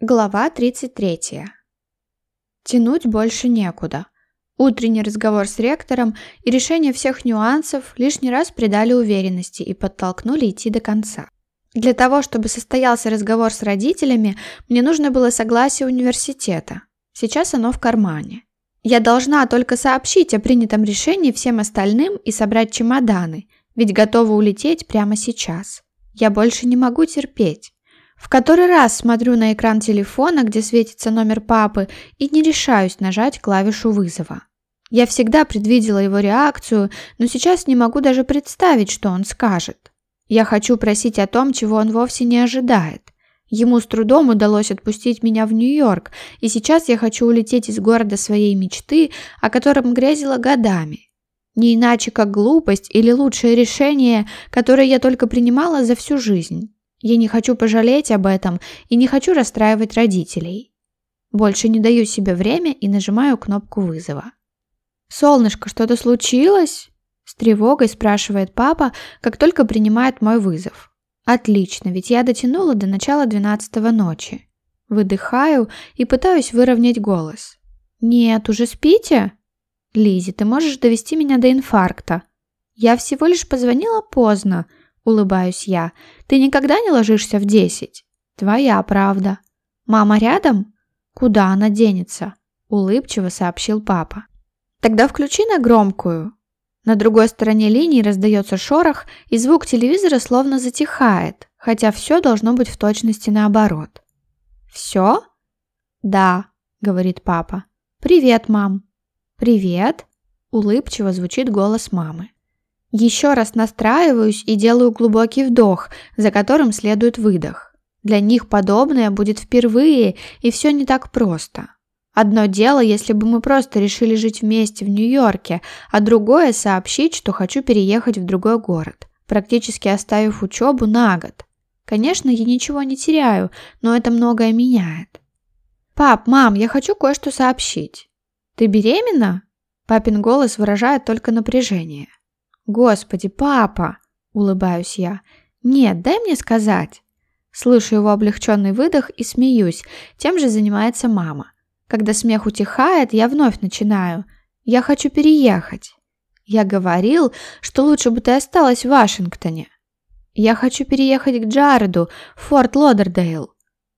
Глава 33. Тянуть больше некуда. Утренний разговор с ректором и решение всех нюансов лишний раз придали уверенности и подтолкнули идти до конца. Для того, чтобы состоялся разговор с родителями, мне нужно было согласие университета. Сейчас оно в кармане. Я должна только сообщить о принятом решении всем остальным и собрать чемоданы, ведь готова улететь прямо сейчас. Я больше не могу терпеть. В который раз смотрю на экран телефона, где светится номер папы, и не решаюсь нажать клавишу вызова. Я всегда предвидела его реакцию, но сейчас не могу даже представить, что он скажет. Я хочу просить о том, чего он вовсе не ожидает. Ему с трудом удалось отпустить меня в Нью-Йорк, и сейчас я хочу улететь из города своей мечты, о котором грезила годами. Не иначе, как глупость или лучшее решение, которое я только принимала за всю жизнь. Я не хочу пожалеть об этом и не хочу расстраивать родителей. Больше не даю себе время и нажимаю кнопку вызова. «Солнышко, что-то случилось?» С тревогой спрашивает папа, как только принимает мой вызов. «Отлично, ведь я дотянула до начала двенадцатого ночи». Выдыхаю и пытаюсь выровнять голос. «Нет, уже спите?» Лизи, ты можешь довести меня до инфаркта?» «Я всего лишь позвонила поздно», Улыбаюсь я. Ты никогда не ложишься в десять? Твоя правда. Мама рядом? Куда она денется? Улыбчиво сообщил папа. Тогда включи на громкую. На другой стороне линии раздается шорох, и звук телевизора словно затихает, хотя все должно быть в точности наоборот. «Все?» «Да», — говорит папа. «Привет, мам». «Привет», — улыбчиво звучит голос мамы. Еще раз настраиваюсь и делаю глубокий вдох, за которым следует выдох. Для них подобное будет впервые, и все не так просто. Одно дело, если бы мы просто решили жить вместе в Нью-Йорке, а другое – сообщить, что хочу переехать в другой город, практически оставив учебу на год. Конечно, я ничего не теряю, но это многое меняет. «Пап, мам, я хочу кое-что сообщить». «Ты беременна?» Папин голос выражает только напряжение. «Господи, папа!» – улыбаюсь я. «Нет, дай мне сказать». Слышу его облегченный выдох и смеюсь. Тем же занимается мама. Когда смех утихает, я вновь начинаю. «Я хочу переехать». Я говорил, что лучше бы ты осталась в Вашингтоне. Я хочу переехать к Джареду, в Форт Лодердейл.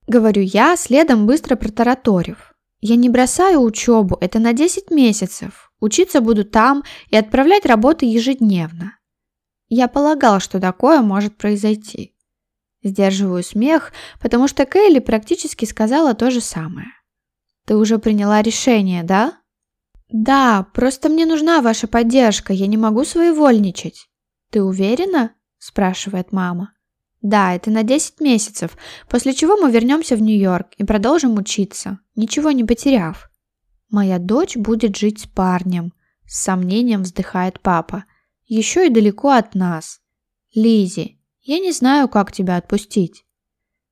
Говорю я, следом быстро протараторив. Я не бросаю учебу, это на 10 месяцев. Учиться буду там и отправлять работы ежедневно. Я полагал, что такое может произойти. Сдерживаю смех, потому что Кейли практически сказала то же самое. Ты уже приняла решение, да? Да, просто мне нужна ваша поддержка, я не могу своевольничать. Ты уверена? спрашивает мама. Да, это на 10 месяцев, после чего мы вернемся в Нью-Йорк и продолжим учиться, ничего не потеряв. «Моя дочь будет жить с парнем», – с сомнением вздыхает папа. «Еще и далеко от нас. Лизи, я не знаю, как тебя отпустить».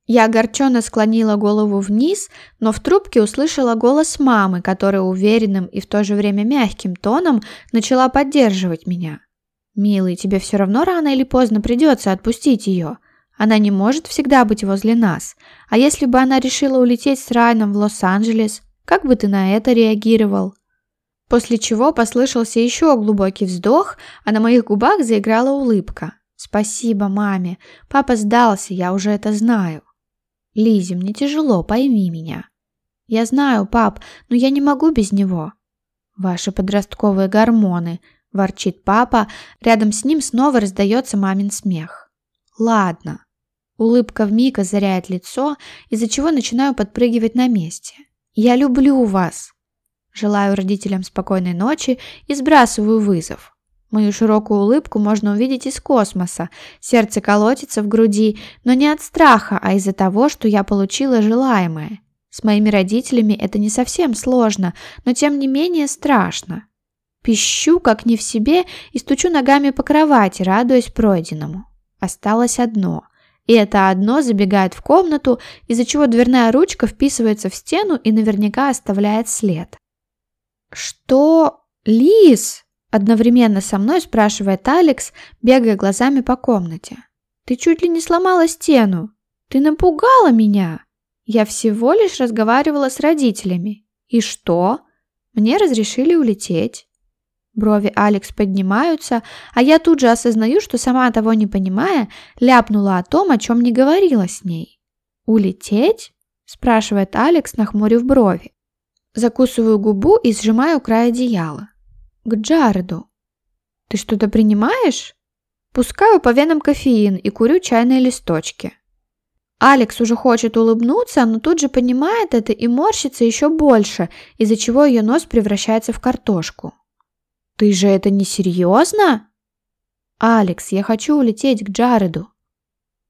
Я огорченно склонила голову вниз, но в трубке услышала голос мамы, которая уверенным и в то же время мягким тоном начала поддерживать меня. «Милый, тебе все равно рано или поздно придется отпустить ее. Она не может всегда быть возле нас. А если бы она решила улететь с Райаном в Лос-Анджелес, как бы ты на это реагировал?» После чего послышался еще глубокий вздох, а на моих губах заиграла улыбка. «Спасибо маме. Папа сдался, я уже это знаю». «Лизе, мне тяжело, пойми меня». «Я знаю, пап, но я не могу без него». «Ваши подростковые гормоны», – ворчит папа, рядом с ним снова раздается мамин смех. «Ладно». Улыбка вмиг озаряет лицо, из-за чего начинаю подпрыгивать на месте. «Я люблю вас!» Желаю родителям спокойной ночи и сбрасываю вызов. Мою широкую улыбку можно увидеть из космоса. Сердце колотится в груди, но не от страха, а из-за того, что я получила желаемое. С моими родителями это не совсем сложно, но тем не менее страшно. Пищу, как не в себе, и стучу ногами по кровати, радуясь пройденному. Осталось одно и это одно забегает в комнату, из-за чего дверная ручка вписывается в стену и наверняка оставляет след. «Что? Лис?» – одновременно со мной спрашивает Алекс, бегая глазами по комнате. «Ты чуть ли не сломала стену. Ты напугала меня!» Я всего лишь разговаривала с родителями. И что? Мне разрешили улететь. Брови Алекс поднимаются, а я тут же осознаю, что сама того не понимая, ляпнула о том, о чем не говорила с ней. «Улететь?» – спрашивает Алекс, нахмурив брови. Закусываю губу и сжимаю край одеяла. «К Джареду». «Ты что-то принимаешь?» Пускаю по венам кофеин и курю чайные листочки. Алекс уже хочет улыбнуться, но тут же понимает это и морщится еще больше, из-за чего ее нос превращается в картошку. «Ты же это не серьезно?» «Алекс, я хочу улететь к Джареду».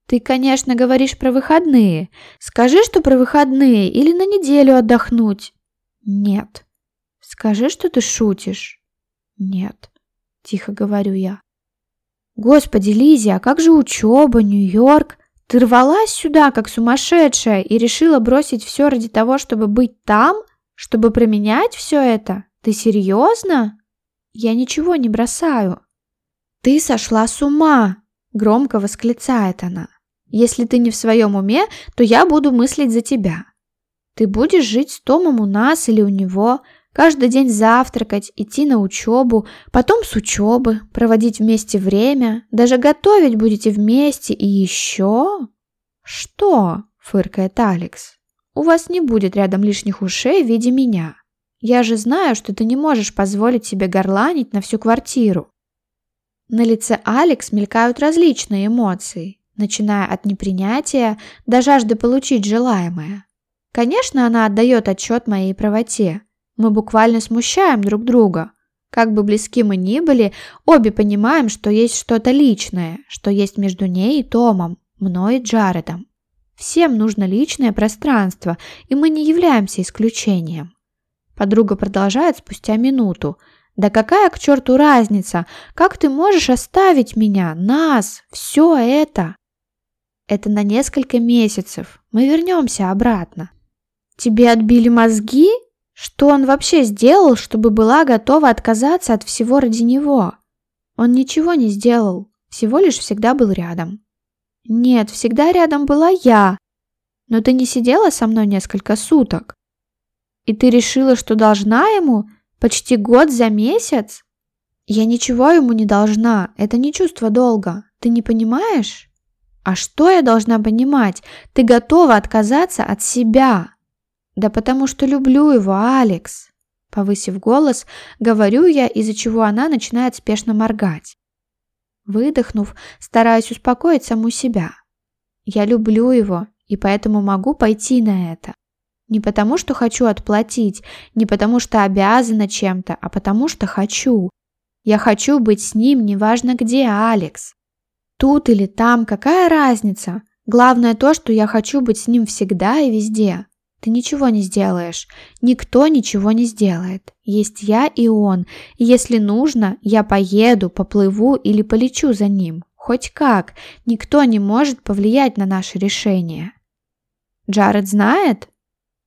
«Ты, конечно, говоришь про выходные. Скажи, что про выходные или на неделю отдохнуть». «Нет». «Скажи, что ты шутишь». «Нет», – тихо говорю я. «Господи, Лизи, а как же учеба, Нью-Йорк? Ты рвалась сюда, как сумасшедшая, и решила бросить все ради того, чтобы быть там? Чтобы променять все это? Ты серьезно?» Я ничего не бросаю. Ты сошла с ума, громко восклицает она. Если ты не в своем уме, то я буду мыслить за тебя. Ты будешь жить с Томом у нас или у него, каждый день завтракать, идти на учебу, потом с учебы, проводить вместе время, даже готовить будете вместе и еще... Что? фыркает Алекс. У вас не будет рядом лишних ушей в виде меня. Я же знаю, что ты не можешь позволить себе горланить на всю квартиру. На лице Алекс мелькают различные эмоции, начиная от непринятия до жажды получить желаемое. Конечно, она отдает отчет моей правоте. Мы буквально смущаем друг друга. Как бы близки мы ни были, обе понимаем, что есть что-то личное, что есть между ней и Томом, мной и Джаредом. Всем нужно личное пространство, и мы не являемся исключением. Подруга продолжает спустя минуту. «Да какая к черту разница? Как ты можешь оставить меня, нас, все это?» «Это на несколько месяцев. Мы вернемся обратно». «Тебе отбили мозги? Что он вообще сделал, чтобы была готова отказаться от всего ради него?» «Он ничего не сделал, всего лишь всегда был рядом». «Нет, всегда рядом была я. Но ты не сидела со мной несколько суток?» И ты решила, что должна ему? Почти год за месяц? Я ничего ему не должна, это не чувство долга. Ты не понимаешь? А что я должна понимать? Ты готова отказаться от себя. Да потому что люблю его, Алекс. Повысив голос, говорю я, из-за чего она начинает спешно моргать. Выдохнув, стараюсь успокоить саму себя. Я люблю его, и поэтому могу пойти на это. Не потому, что хочу отплатить, не потому, что обязана чем-то, а потому, что хочу. Я хочу быть с ним, неважно где, Алекс. Тут или там, какая разница? Главное то, что я хочу быть с ним всегда и везде. Ты ничего не сделаешь. Никто ничего не сделает. Есть я и он. И если нужно, я поеду, поплыву или полечу за ним. Хоть как. Никто не может повлиять на наше решение. Джаред знает?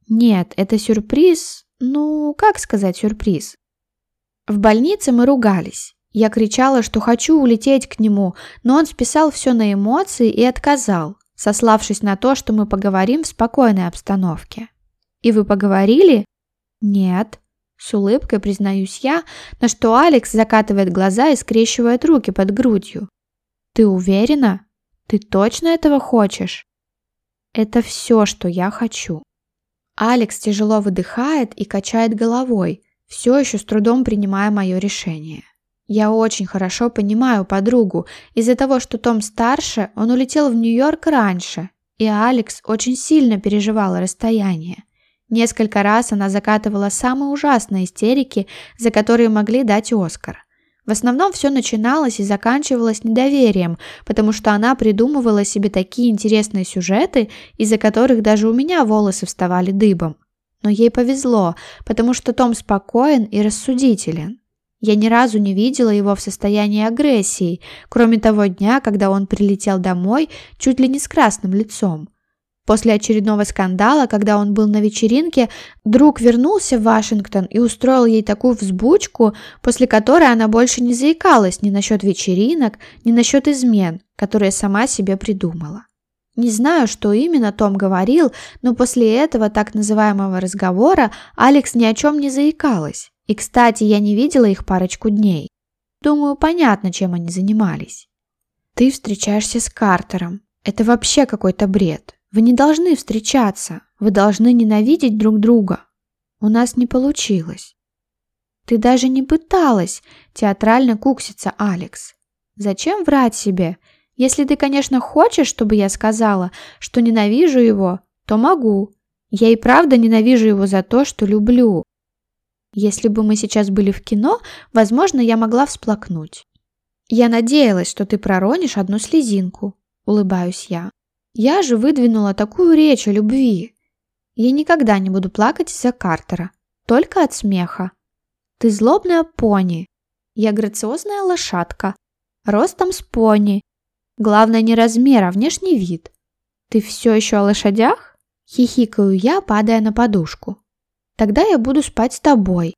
Нет, это сюрприз. Ну, как сказать сюрприз? В больнице мы ругались. Я кричала, что хочу улететь к нему, но он списал все на эмоции и отказал, сославшись на то, что мы поговорим в спокойной обстановке. «И вы поговорили?» «Нет», – с улыбкой признаюсь я, на что Алекс закатывает глаза и скрещивает руки под грудью. «Ты уверена? Ты точно этого хочешь?» «Это все, что я хочу». Алекс тяжело выдыхает и качает головой, все еще с трудом принимая мое решение. Я очень хорошо понимаю подругу. Из-за того, что Том старше, он улетел в Нью-Йорк раньше, и Алекс очень сильно переживала расстояние. Несколько раз она закатывала самые ужасные истерики, за которые могли дать Оскар. В основном все начиналось и заканчивалось недоверием, потому что она придумывала себе такие интересные сюжеты, из-за которых даже у меня волосы вставали дыбом. Но ей повезло, потому что Том спокоен и рассудителен. Я ни разу не видела его в состоянии агрессии, кроме того дня, когда он прилетел домой чуть ли не с красным лицом. После очередного скандала, когда он был на вечеринке, друг вернулся в Вашингтон и устроил ей такую взбучку, после которой она больше не заикалась ни насчет вечеринок, ни насчет измен, которые сама себе придумала. Не знаю, что именно Том говорил, но после этого так называемого разговора Алекс ни о чем не заикалась. И, кстати, я не видела их парочку дней. Думаю, понятно, чем они занимались. Ты встречаешься с Картером. Это вообще какой-то бред. Вы не должны встречаться. Вы должны ненавидеть друг друга. У нас не получилось. Ты даже не пыталась, театрально куксится Алекс. Зачем врать себе? Если ты, конечно, хочешь, чтобы я сказала, что ненавижу его, то могу. Я и правда ненавижу его за то, что люблю. Если бы мы сейчас были в кино, возможно, я могла всплакнуть. Я надеялась, что ты проронишь одну слезинку, улыбаюсь я. Я же выдвинула такую речь о любви. Я никогда не буду плакать из-за Картера, только от смеха. Ты злобная пони. Я грациозная лошадка, ростом с пони. Главное не размер, а внешний вид. Ты все еще о лошадях? Хихикаю я, падая на подушку. Тогда я буду спать с тобой.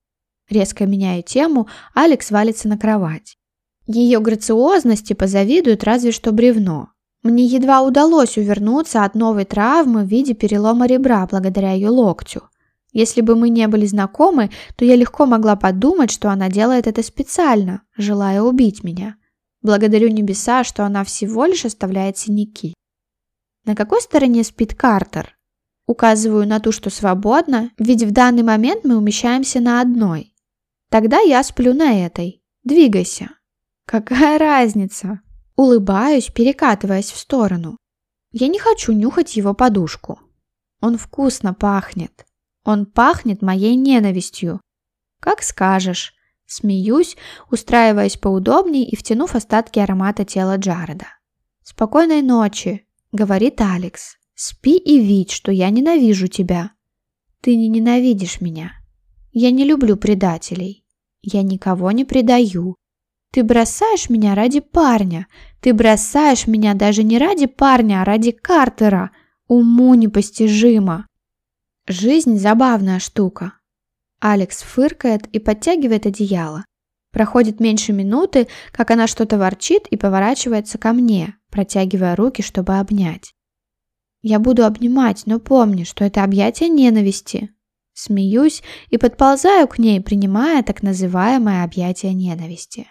Резко меняя тему, Алекс валится на кровать. Ее грациозности позавидует разве что бревно. Мне едва удалось увернуться от новой травмы в виде перелома ребра благодаря ее локтю. Если бы мы не были знакомы, то я легко могла подумать, что она делает это специально, желая убить меня. Благодарю небеса, что она всего лишь оставляет синяки. На какой стороне спит Картер? Указываю на ту, что свободно, ведь в данный момент мы умещаемся на одной. Тогда я сплю на этой. Двигайся. Какая разница? Улыбаюсь, перекатываясь в сторону. Я не хочу нюхать его подушку. Он вкусно пахнет. Он пахнет моей ненавистью. Как скажешь. Смеюсь, устраиваясь поудобнее и втянув остатки аромата тела Джареда. «Спокойной ночи», — говорит Алекс. «Спи и видь, что я ненавижу тебя». «Ты не ненавидишь меня. Я не люблю предателей. Я никого не предаю. Ты бросаешь меня ради парня. Ты бросаешь меня даже не ради парня, а ради Картера. Уму непостижимо. Жизнь забавная штука. Алекс фыркает и подтягивает одеяло. Проходит меньше минуты, как она что-то ворчит и поворачивается ко мне, протягивая руки, чтобы обнять. Я буду обнимать, но помни, что это объятие ненависти. Смеюсь и подползаю к ней, принимая так называемое объятие ненависти.